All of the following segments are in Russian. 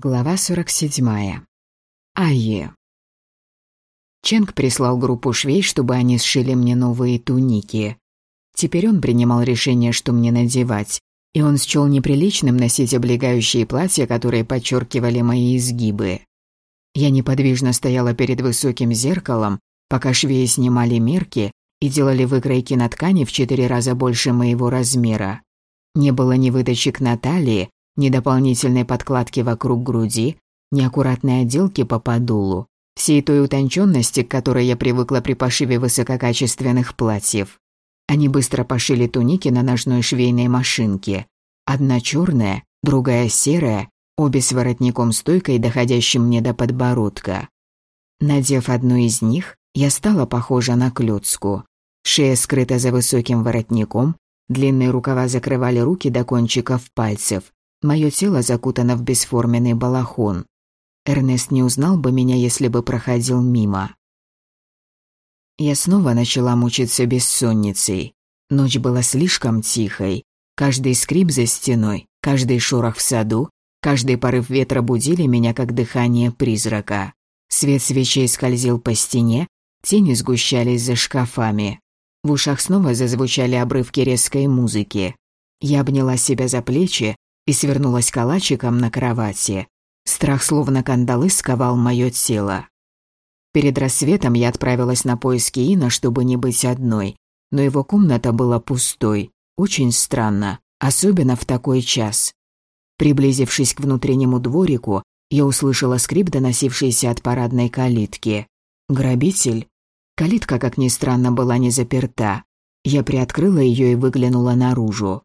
Глава 47. Айе. Ченг прислал группу швей, чтобы они сшили мне новые туники. Теперь он принимал решение, что мне надевать, и он счел неприличным носить облегающие платья, которые подчеркивали мои изгибы. Я неподвижно стояла перед высоким зеркалом, пока швеи снимали мерки и делали выкройки на ткани в четыре раза больше моего размера. Не было ни выточек на талии, ни дополнительной подкладки вокруг груди, ни отделки по подолу, всей той утонченности, к которой я привыкла при пошиве высококачественных платьев. Они быстро пошили туники на ножной швейной машинке. Одна черная, другая серая, обе с воротником-стойкой, доходящим мне до подбородка. Надев одну из них, я стала похожа на клёцку. Шея скрыта за высоким воротником, длинные рукава закрывали руки до кончиков пальцев, Мое тело закутано в бесформенный балахон. Эрнест не узнал бы меня, если бы проходил мимо. Я снова начала мучиться бессонницей. Ночь была слишком тихой. Каждый скрип за стеной, каждый шорох в саду, каждый порыв ветра будили меня, как дыхание призрака. Свет свечей скользил по стене, тени сгущались за шкафами. В ушах снова зазвучали обрывки резкой музыки. Я обняла себя за плечи, и свернулась калачиком на кровати. Страх словно кандалы сковал мое тело. Перед рассветом я отправилась на поиски Ина, чтобы не быть одной, но его комната была пустой. Очень странно, особенно в такой час. Приблизившись к внутреннему дворику, я услышала скрип, доносившийся от парадной калитки. Грабитель? Калитка, как ни странно, была не заперта. Я приоткрыла ее и выглянула наружу.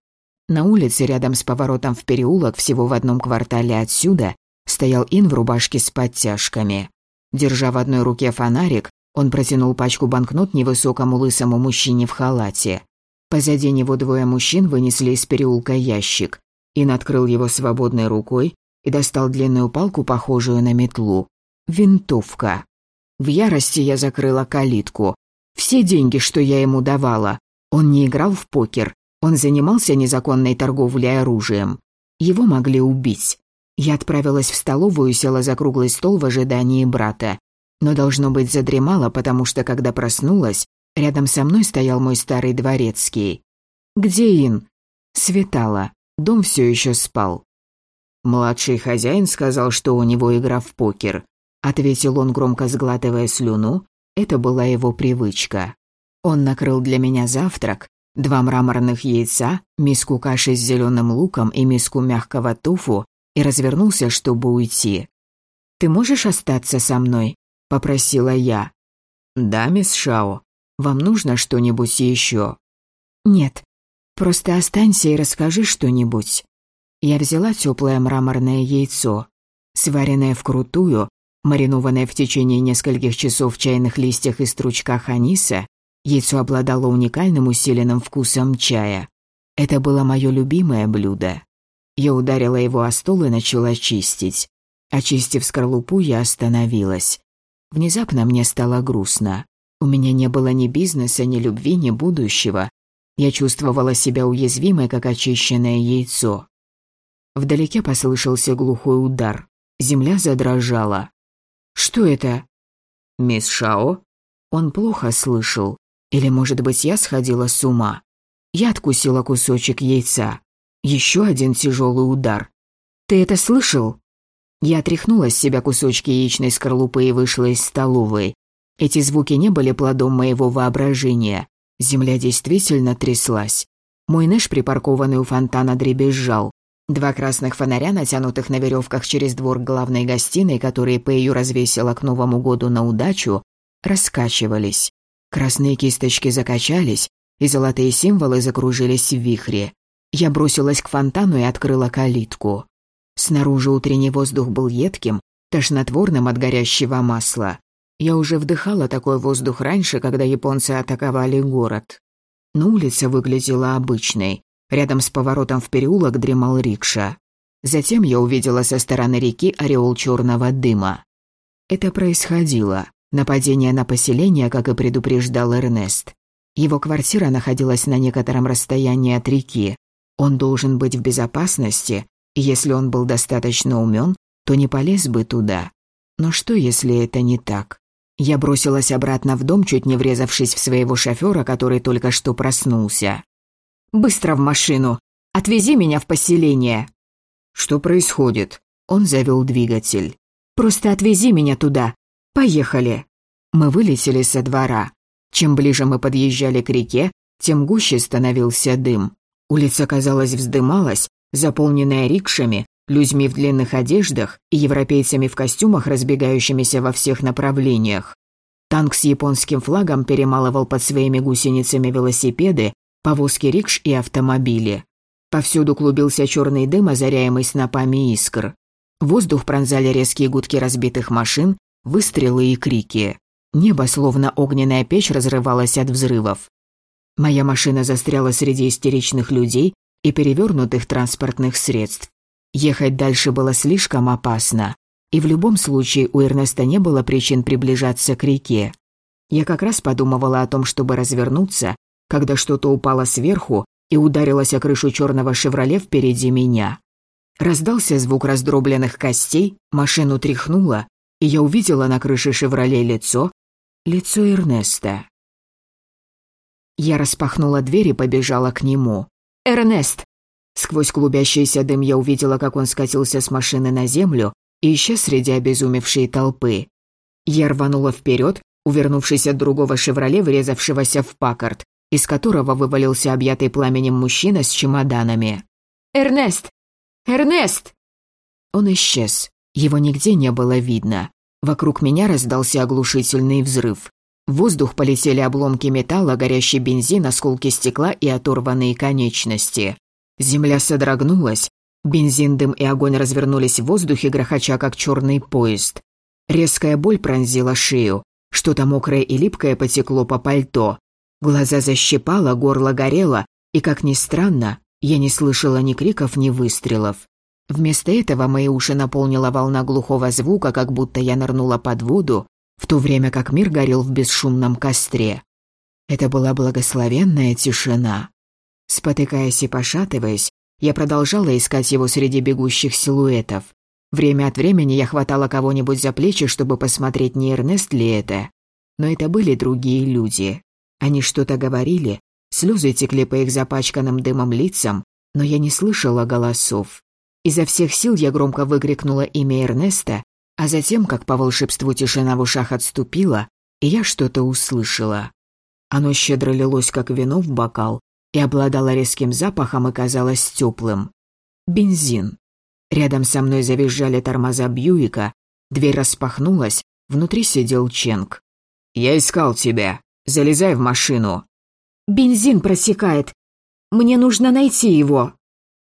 На улице, рядом с поворотом в переулок, всего в одном квартале отсюда, стоял Ин в рубашке с подтяжками. Держа в одной руке фонарик, он протянул пачку банкнот невысокому лысому мужчине в халате. Позади него двое мужчин вынесли из переулка ящик. Ин открыл его свободной рукой и достал длинную палку, похожую на метлу. Винтовка. В ярости я закрыла калитку. Все деньги, что я ему давала. Он не играл в покер, он занимался незаконной торговлей оружием. Его могли убить. Я отправилась в столовую и села за круглый стол в ожидании брата. Но, должно быть, задремала, потому что, когда проснулась, рядом со мной стоял мой старый дворецкий. «Где Ин?» Светало. Дом все еще спал. «Младший хозяин сказал, что у него игра в покер», ответил он, громко сглатывая слюну. Это была его привычка. Он накрыл для меня завтрак, два мраморных яйца, миску каши с зеленым луком и миску мягкого туфу и развернулся, чтобы уйти. «Ты можешь остаться со мной?» – попросила я. «Да, мисс Шао. Вам нужно что-нибудь еще?» «Нет. Просто останься и расскажи что-нибудь». Я взяла теплое мраморное яйцо, сваренное вкрутую, маринованное в течение нескольких часов в чайных листьях и стручках аниса, Яйцо обладало уникальным усиленным вкусом чая. Это было мое любимое блюдо. Я ударила его о стол и начала чистить. Очистив скорлупу, я остановилась. Внезапно мне стало грустно. У меня не было ни бизнеса, ни любви, ни будущего. Я чувствовала себя уязвимой, как очищенное яйцо. Вдалеке послышался глухой удар. Земля задрожала. «Что это?» «Мисс Шао?» Он плохо слышал. Или, может быть, я сходила с ума? Я откусила кусочек яйца. Еще один тяжелый удар. «Ты это слышал?» Я отряхнула с себя кусочки яичной скорлупы и вышла из столовой. Эти звуки не были плодом моего воображения. Земля действительно тряслась. Мой Нэш, припаркованный у фонтана, дребезжал. Два красных фонаря, натянутых на веревках через двор главной гостиной, которые Пэйю развесила к Новому году на удачу, раскачивались. Красные кисточки закачались, и золотые символы закружились в вихре. Я бросилась к фонтану и открыла калитку. Снаружи утренний воздух был едким, тошнотворным от горящего масла. Я уже вдыхала такой воздух раньше, когда японцы атаковали город. Но улица выглядела обычной. Рядом с поворотом в переулок дремал рикша. Затем я увидела со стороны реки ореол черного дыма. Это происходило. Нападение на поселение, как и предупреждал Эрнест. Его квартира находилась на некотором расстоянии от реки. Он должен быть в безопасности, и если он был достаточно умен, то не полез бы туда. Но что, если это не так? Я бросилась обратно в дом, чуть не врезавшись в своего шофера, который только что проснулся. «Быстро в машину! Отвези меня в поселение!» «Что происходит?» Он завел двигатель. «Просто отвези меня туда. Поехали!» Мы вылетели со двора. Чем ближе мы подъезжали к реке, тем гуще становился дым. Улица, казалось, вздымалась, заполненная рикшами, людьми в длинных одеждах и европейцами в костюмах, разбегающимися во всех направлениях. Танк с японским флагом перемалывал под своими гусеницами велосипеды, повозки рикш и автомобили. Повсюду клубился черный дым, озаряемый снопами искр. Воздух пронзали резкие гудки разбитых машин, выстрелы и крики. Небо, словно огненная печь, разрывалось от взрывов. Моя машина застряла среди истеричных людей и перевернутых транспортных средств. Ехать дальше было слишком опасно, и в любом случае у Эрнеста не было причин приближаться к реке. Я как раз подумывала о том, чтобы развернуться, когда что-то упало сверху и ударилось о крышу черного «Шевроле» впереди меня. Раздался звук раздробленных костей, машину тряхнуло, и я увидела на крыше «Шевроле» лицо, лицо Эрнеста. Я распахнула дверь и побежала к нему. «Эрнест!» Сквозь клубящийся дым я увидела, как он скатился с машины на землю и исчез среди обезумевшей толпы. Я рванула вперед, увернувшись от другого «Шевроле», врезавшегося в Паккарт, из которого вывалился объятый пламенем мужчина с чемоданами. «Эрнест! Эрнест!» Он исчез. Его нигде не было видно. Вокруг меня раздался оглушительный взрыв. В воздух полетели обломки металла, горящий бензин, осколки стекла и оторванные конечности. Земля содрогнулась, бензин, дым и огонь развернулись в воздухе, грохоча как черный поезд. Резкая боль пронзила шею, что-то мокрое и липкое потекло по пальто. Глаза защипало, горло горело, и, как ни странно, я не слышала ни криков, ни выстрелов. Вместо этого мои уши наполнила волна глухого звука, как будто я нырнула под воду, в то время как мир горел в бесшумном костре. Это была благословенная тишина. Спотыкаясь и пошатываясь, я продолжала искать его среди бегущих силуэтов. Время от времени я хватала кого-нибудь за плечи, чтобы посмотреть, не Эрнест ли это. Но это были другие люди. Они что-то говорили, слезы текли по их запачканным дымом лицам, но я не слышала голосов. Изо всех сил я громко выкрикнула имя Эрнеста, а затем, как по волшебству тишина в ушах отступила, я что-то услышала. Оно щедро лилось, как вино в бокал, и обладала резким запахом и казалась теплым. Бензин. Рядом со мной завизжали тормоза Бьюика, дверь распахнулась, внутри сидел Ченг. «Я искал тебя. Залезай в машину». «Бензин просекает. Мне нужно найти его».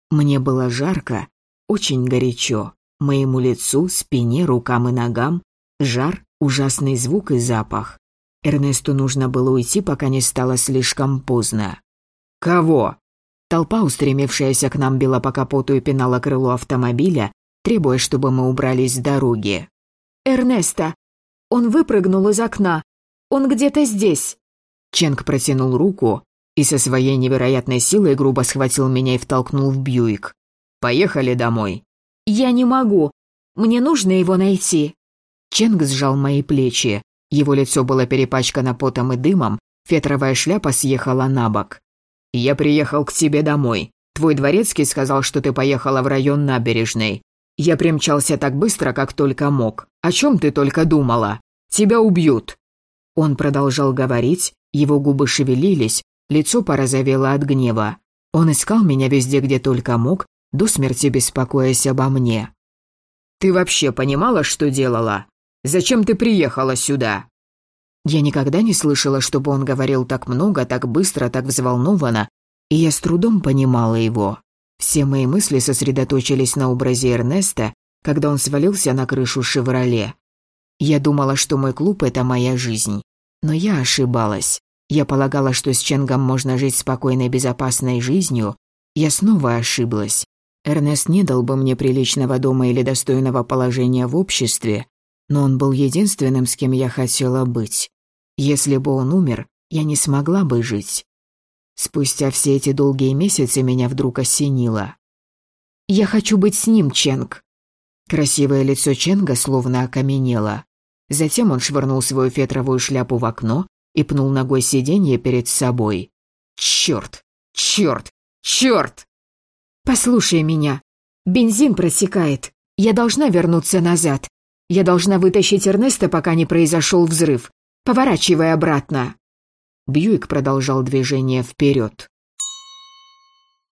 Мне было жарко, очень горячо. Моему лицу, спине, рукам и ногам. Жар, ужасный звук и запах. Эрнесту нужно было уйти, пока не стало слишком поздно. «Кого?» Толпа, устремившаяся к нам, била по капоту и пинала крыло автомобиля, требуя, чтобы мы убрались с дороги. «Эрнеста! Он выпрыгнул из окна! Он где-то здесь!» Ченг протянул руку и со своей невероятной силой грубо схватил меня и втолкнул в Бьюик. «Поехали домой!» «Я не могу! Мне нужно его найти!» Ченг сжал мои плечи. Его лицо было перепачкано потом и дымом, фетровая шляпа съехала на бок. «Я приехал к тебе домой. Твой дворецкий сказал, что ты поехала в район набережной. Я примчался так быстро, как только мог. О чем ты только думала? Тебя убьют!» Он продолжал говорить, его губы шевелились, лицо порозовело от гнева. Он искал меня везде, где только мог, до смерти беспокоясь обо мне. «Ты вообще понимала, что делала? Зачем ты приехала сюда?» Я никогда не слышала, чтобы он говорил так много, так быстро, так взволнованно, и я с трудом понимала его. Все мои мысли сосредоточились на образе Эрнеста, когда он свалился на крышу «Шевроле». Я думала, что мой клуб – это моя жизнь. Но я ошибалась. Я полагала, что с Ченгом можно жить спокойной, безопасной жизнью. Я снова ошиблась. Эрнест не дал бы мне приличного дома или достойного положения в обществе, но он был единственным, с кем я хотела быть. Если бы он умер, я не смогла бы жить. Спустя все эти долгие месяцы меня вдруг осенило. «Я хочу быть с ним, Ченг». Красивое лицо Ченга словно окаменело. Затем он швырнул свою фетровую шляпу в окно и пнул ногой сиденье перед собой. «Чёрт! Чёрт! Чёрт!» «Послушай меня. Бензин просекает. Я должна вернуться назад. Я должна вытащить Эрнеста, пока не произошел взрыв. Поворачивай обратно». Бьюик продолжал движение вперед.